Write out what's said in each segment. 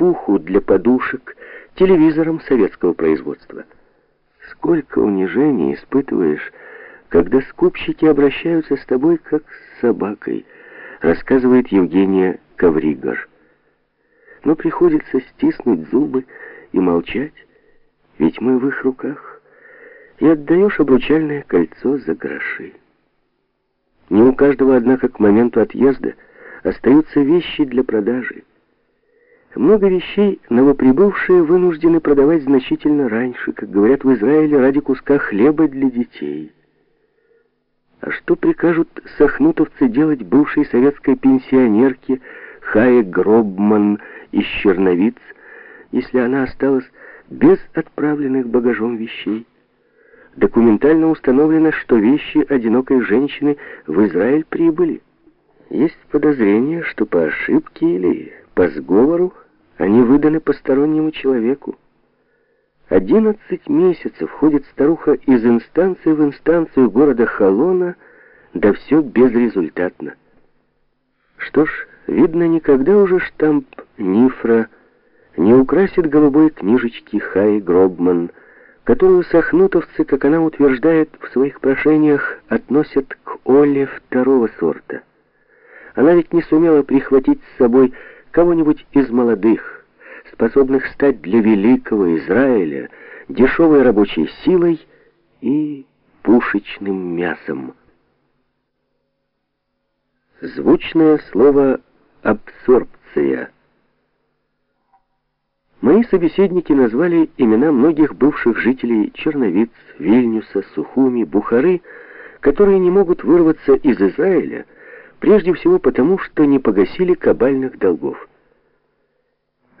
пуху для подушек, телевизором советского производства. Сколько унижений испытываешь, когда скупщики обращаются с тобой как с собакой, рассказывает Евгения Ковригор. Но приходится стиснуть зубы и молчать, ведь мы в их руках, и отдаешь обручальное кольцо за гроши. Не у каждого, однако, к моменту отъезда остаются вещи для продажи. Много вещей новоприбывшие вынуждены продавать значительно раньше, как говорят в Израиле, ради куска хлеба для детей. А что прикажут сахнутовцы делать бывшей советской пенсионерке Хае Гробман из Черновиц, если она осталась без отправленных багажом вещей? Документально установлено, что вещи одинокой женщины в Израиль прибыли. Есть подозрение, что по ошибке или по сговору они выданы постороннему человеку. Одиннадцать месяцев ходит старуха из инстанции в инстанцию города Холона, да все безрезультатно. Что ж, видно, никогда уже штамп Нифра не украсит голубой книжечки Хай Гробман, которую сахнутовцы, как она утверждает в своих прошениях, относят к Оле второго сорта. Она ведь не сумела прихватить с собой кого-нибудь из молодых, способных стать для великого Израиля дешевой рабочей силой и пушечным мясом. Звучное слово «абсорбция». Мои собеседники назвали имена многих бывших жителей Черновиц, Вильнюса, Сухуми, Бухары, которые не могут вырваться из Израиля, Прежде всего потому, что не погасили кабальных долгов.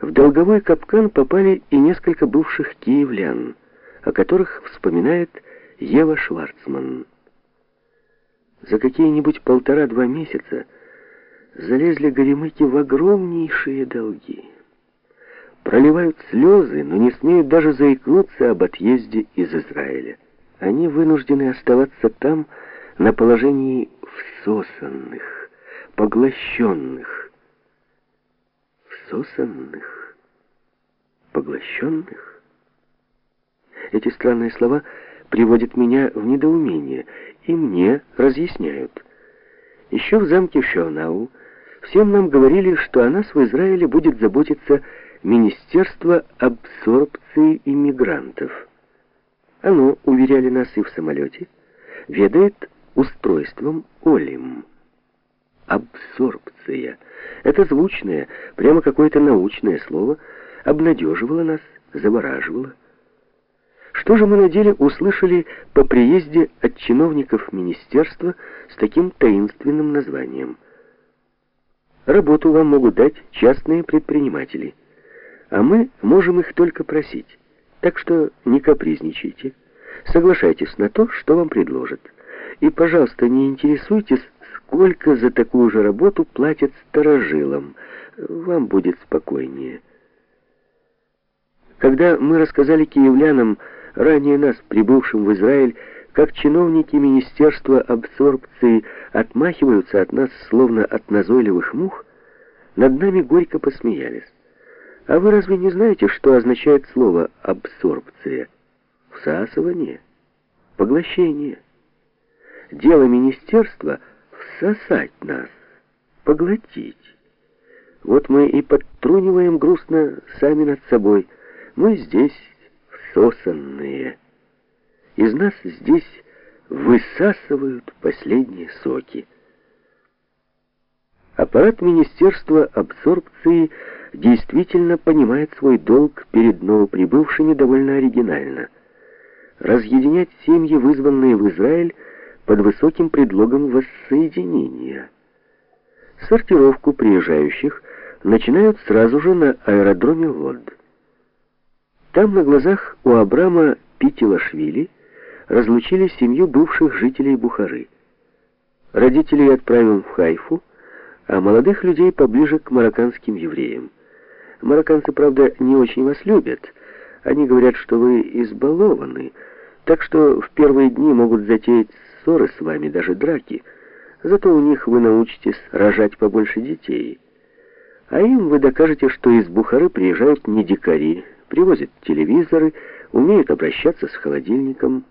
В долговой капкан попали и несколько бывших киевлян, о которых вспоминает Ева Шварцман. За какие-нибудь полтора-два месяца залезли горемыки в огромнейшие долги. Проливают слезы, но не смеют даже заикнуться об отъезде из Израиля. Они вынуждены оставаться там на положении всосанных, поглощенных. Всосанных, поглощенных? Эти странные слова приводят меня в недоумение, и мне разъясняют. Еще в замке Шонау всем нам говорили, что о нас в Израиле будет заботиться Министерство абсорбции иммигрантов. Оно, уверяли нас и в самолете, ведает устройством Олим. Абсорбция. Это звучное, прямо какое-то научное слово обнадеживало нас, завораживало. Что же мы на деле услышали по приезде от чиновников министерства с таким таинственным названием? Работу вам могут дать частные предприниматели, а мы можем их только просить. Так что не капризничайте, соглашайтесь на то, что вам предложат. И, пожалуйста, не интересуйтесь, сколько за такую же работу платят старожилам. Вам будет спокойнее. Когда мы рассказали киевлянам, ранее нас, прибывшим в Израиль, как чиновники Министерства абсорбции отмахиваются от нас, словно от назойливых мух, над нами горько посмеялись. А вы разве не знаете, что означает слово «абсорбция»? Всасывание, поглощение. Дело министерства — всосать нас, поглотить. Вот мы и подтруниваем грустно сами над собой. Мы здесь всосанные. Из нас здесь высасывают последние соки. Аппарат Министерства абсорбции действительно понимает свой долг перед новоприбывшими довольно оригинально. Разъединять семьи, вызванные в Израиль, под высоким предлогом воссоединения. Сортировку приезжающих начинают сразу же на аэродроме Лод. Там на глазах у Абрама Питилашвили разлучили семью бывших жителей Бухары. Родителей отправил в Хайфу, а молодых людей поближе к марокканским евреям. Марокканцы, правда, не очень вас любят. Они говорят, что вы избалованы, так что в первые дни могут затеять ссоры с вами, даже драки. Зато у них вы научитесь рожать побольше детей. А им вы докажете, что из Бухары приезжают не дикари, привозят телевизоры, умеют обращаться с холодильником,